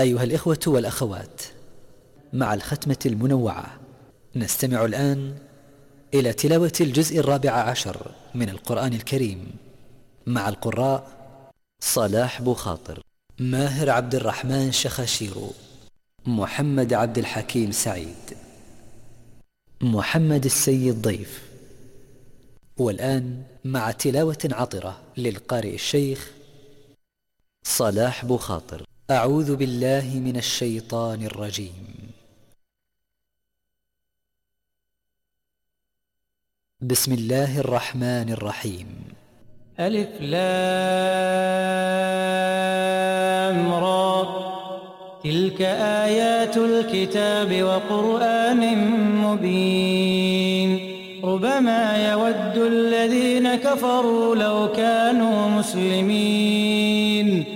أيها الإخوة والأخوات مع الختمة المنوعة نستمع الآن إلى تلاوة الجزء الرابع عشر من القرآن الكريم مع القراء صلاح بخاطر ماهر عبد الرحمن شخاشيرو محمد عبد الحكيم سعيد محمد السيد ضيف. والآن مع تلاوة عطرة للقارئ الشيخ صلاح بخاطر أعوذ بالله من الشيطان الرجيم. بسم الله الرحمن الرحيم. ألف لام را. تلك آيات الكتاب وقرآن مبين. ربما يود الذين كفروا لو كانوا مسلمين.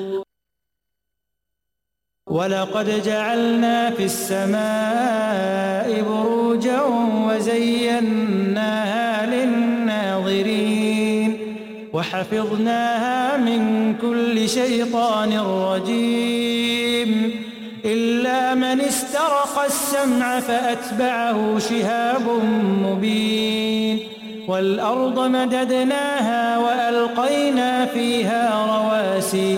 وَلَقَدْ جَعَلْنَا فِي السَّمَاءِ بُرُوجًا وَزَيَّنَّاهَا لِلنَّاظِرِينَ وَحَفِظْنَاهَا مِنْ كُلِّ شَيْطَانٍ رَجِيمٍ إِلَّا مَنِ اسْتَرَقَ السَّمْعَ فَأَتْبَعَهُ شِهَابٌ مُبِينٌ وَالْأَرْضَ مَدَدْنَاهَا وَأَلْقَيْنَا فِيهَا رَوَاسِيَ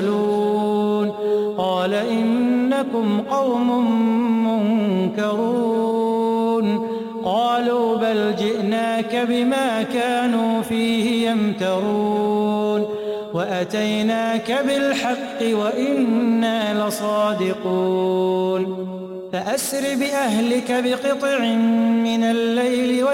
تسألون قال إنكم قوم منكرون قالوا بل جئناك بما كانوا فيه يمترون وأتيناك بالحق وإنا لصادقون فأسر بأهلك بقطع من الليل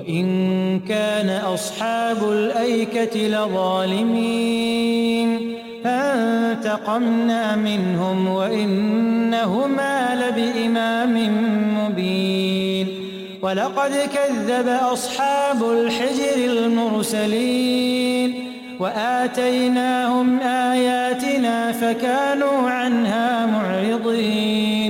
وَإِن كَانَ أَصْحَابُ الْأَيْكَةِ لَظَالِمِينَ فَانْتَقَمْنَا مِنْهُمْ وَإِنَّهُمَا لَبِإِمَامٍ مُبِينٍ وَلَقَدْ كَذَّبَ أَصْحَابُ الْحِجْرِ الْمُرْسَلِينَ وَآتَيْنَاهُمْ آيَاتِنَا فَكَانُوا عَنْهَا مُعْرِضِينَ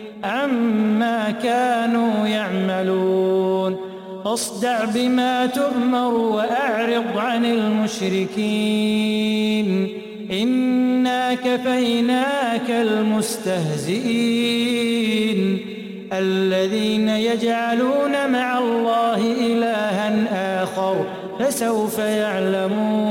عما كانوا يعملون اصدع بما تؤمر وأعرض عن المشركين إنا كفيناك المستهزئين الذين يجعلون مع الله إلها آخر فسوف يعلمون